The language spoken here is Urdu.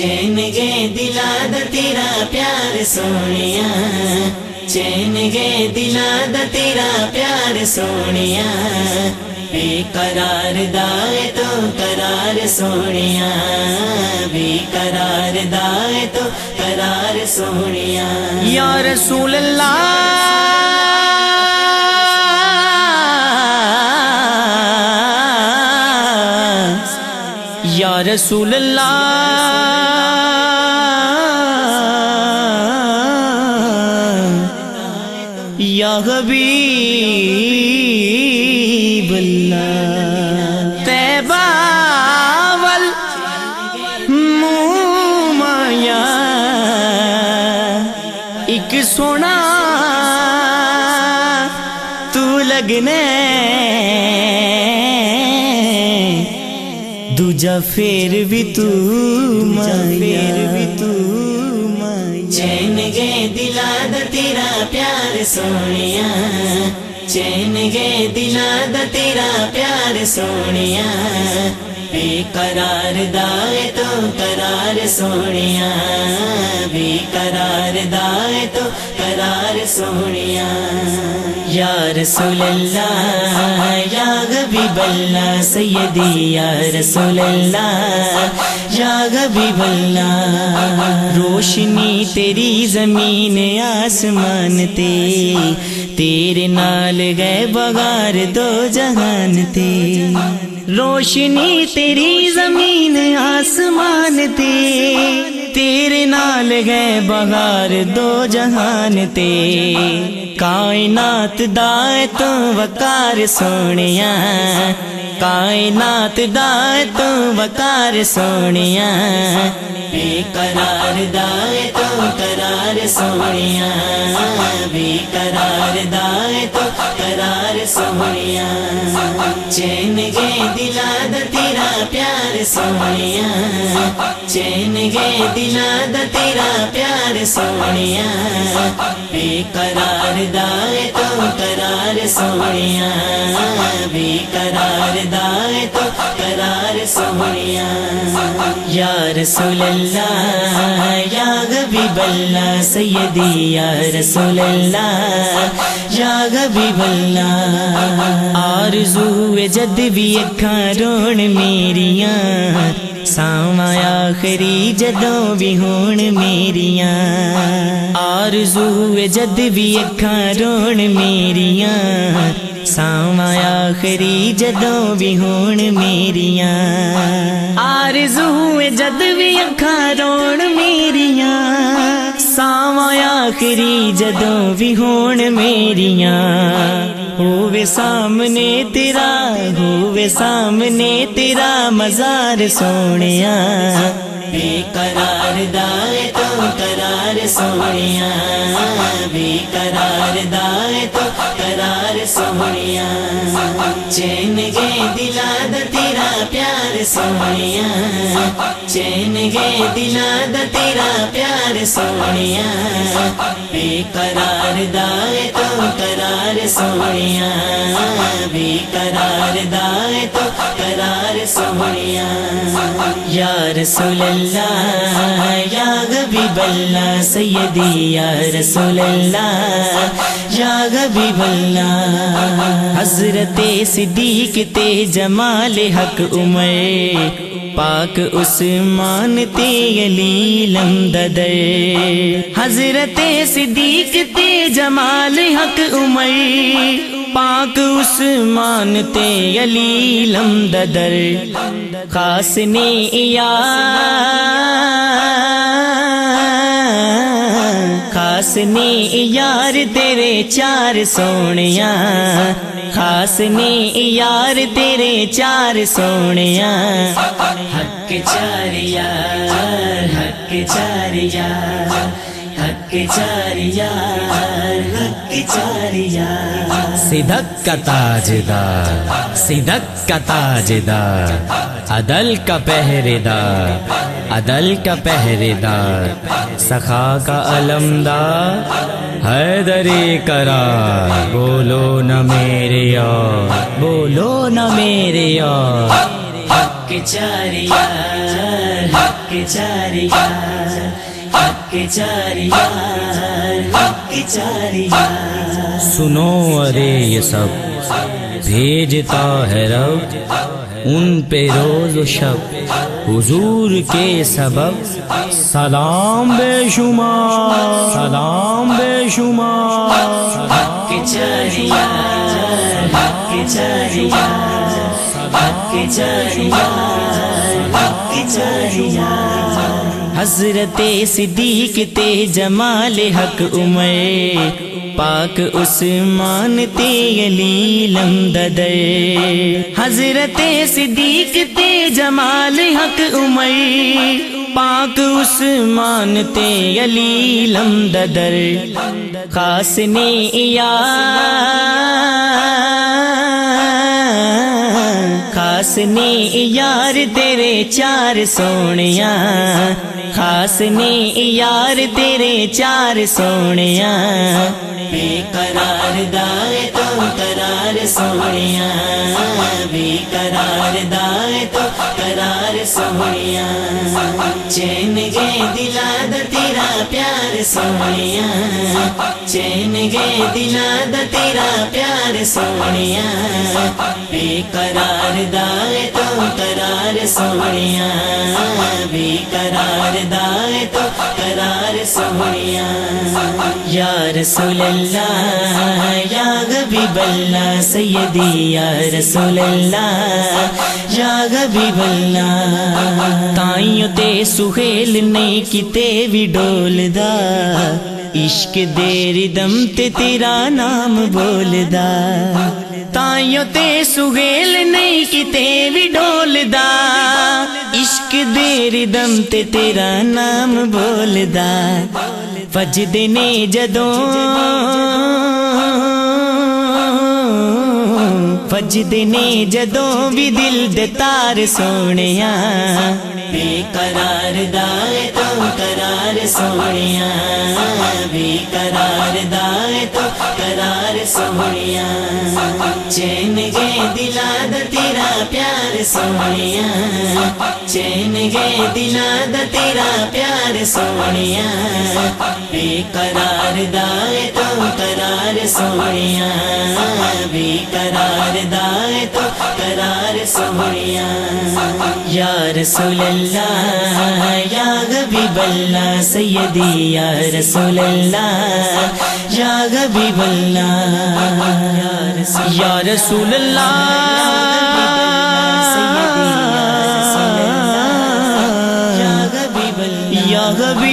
چین گے دلا د تیرا پیار سونیا۔ چین گے دلا د تیرا پیار سونیا۔ بے قرار دائے تو قرار سونیا۔ بے قرار دائے تو قرار سونیا۔ یا رسول اللہ۔ یا رسول اللہ۔ حبیب اللہ تیبہ وال ایک سونا تو لگنے دوجا پھر بھی تو پھر پیار سونیا چین گے دلا د تیرا پیار سونیا بے قرار دائے تو قرار سونیا بے قرار دائے تو قرار سونیا یا رسول اللہ، یا حبیب اللہ، سیدی یا رسول اللہ، یا حبیب اللہ، روشنی تیری زمین، آسمان تے، تیرے نال گئے بغار دو جہان تے۔ روشنی تیری زمین، آسمان تے۔ تیرے نال گئے بغار دو جہان تے۔ کائنات دائے تو وکار سونیا۔ کائنات دائے تو وکار سونیا۔ بے قرار دائے تو قرار سونیا۔ بے قرار دائے تو قرار سونیا۔ چین گے دلا تیرا پیار سونیا چین گے دلا د تیرا پیار سونیا بے قرار دائے تو قرار سونیا بے قرار دائے تو قرار سونیا یا رسول اللہ یا حبیب اللہ، سیدی، یا رسول اللہ یا حبیب اللہ، آرزو جد بھی اکھاں رون میریاں۔ ساما آخری جدوں بھی ہون میریاں آرزو جد بھی اکھاں رون میریاں ساما آخری جدوں بھی ہون میریاں آرزو جد بھی اکھاں رون میریاں ساما آخری جدوں بھی ہون میریاں ہوئے سامنے تیرا، ہوئے سامنے تیرا مزار سونیا۔ بے قرار دائے تو قرار سونیا۔ بے قرار دائے تو قرار سونیا۔ چین گے دلا د تیرا پیار۔ سونیا چین گے دلا د تیرا پیار سونیا بے قرار دائے تو قرار سونیا بے قرار دائے تو قرار سونیا یا رسول اللہ، یا حبیب اللہ، سیدی، یا رسول اللہ، یا حبیب اللہ، حضرت صدیق تے جمال حق عمر، پاک عثمان تے علی لمددر حضرت صدیق تے جمال حق عمر پاک عثمان تے علی لمددر، خاص نے خاص نے یار تیرے چار سونیا، خاص نے یار تیرے چار سونیا۔ حق چار یار، حق چار یار، حق چار یار، حق چار یار۔ صدق کا تاجدار صدق کا تاجدار عدل کا پہرے دار عدل کا پہرے دار سخا کا علمدار حیدری کرار بولو نہ میرے یار بولو نہ میرے یار حق حق چاریار حق چاریار حق چاریار حق چاریار سنو، ارے یہ سب۔ بھیجتا ہے رب ان پہ روز و شب۔ حضور کے سبب سلام بے شمار۔ سلام بے شمار۔ حق چاریار حق چاریار حق چاریار حق چاریار حضرت صدیق تے جمال حق عمر۔ پاک عثمان تے علی لمددر حضرت صدیق تے جمال حق عمر۔ پاک عثمان تے علی لمددر خاص نے یا خاص نے یار تیرے چار سونیا۔ خاص نے یار تیرے چار سونیا۔ بے قرار دائے تو قرار سونیا بے قرار دائے تو قرار سونیا چین گے دلا دا تیرا پیار سونیا چین گے دلا دا تیرا پیار سونیا بے قرار دائے تو قرار سونیا بے قرار دائے تو قرار سونیا یا رسول اللہ اللہ، یا حبیب اللہ، سیدی یا رسول اللہ، یا حبیب اللہ۔ تائیوں تے سہیل نہیں کتے بھی ڈول دا۔ عشق دیر دم تے تیرا نام بول دا۔ تائیوں تے سہیل نہیں کتے بھی ڈول دا۔ عشق دیر دم تے تیرا نام بول دا فجد نے جدوں فجد نے جدوں بھی دل دے تار سونیا بے قرار دائے تو قرار سونیا بے قرار دائے سونیا چین گے دلا دا تیرا پیار سونیا چین گے دلا دا تیرا پیار سونیا بے قرار دائے تو قرار سونیا بے قرار دائے تو قرار سونیا یا رسول اللہ، یا حبیب اللہ، سیدی یا رسول اللہ یا حبیب اللہ یا رسول اللہ یا حبیب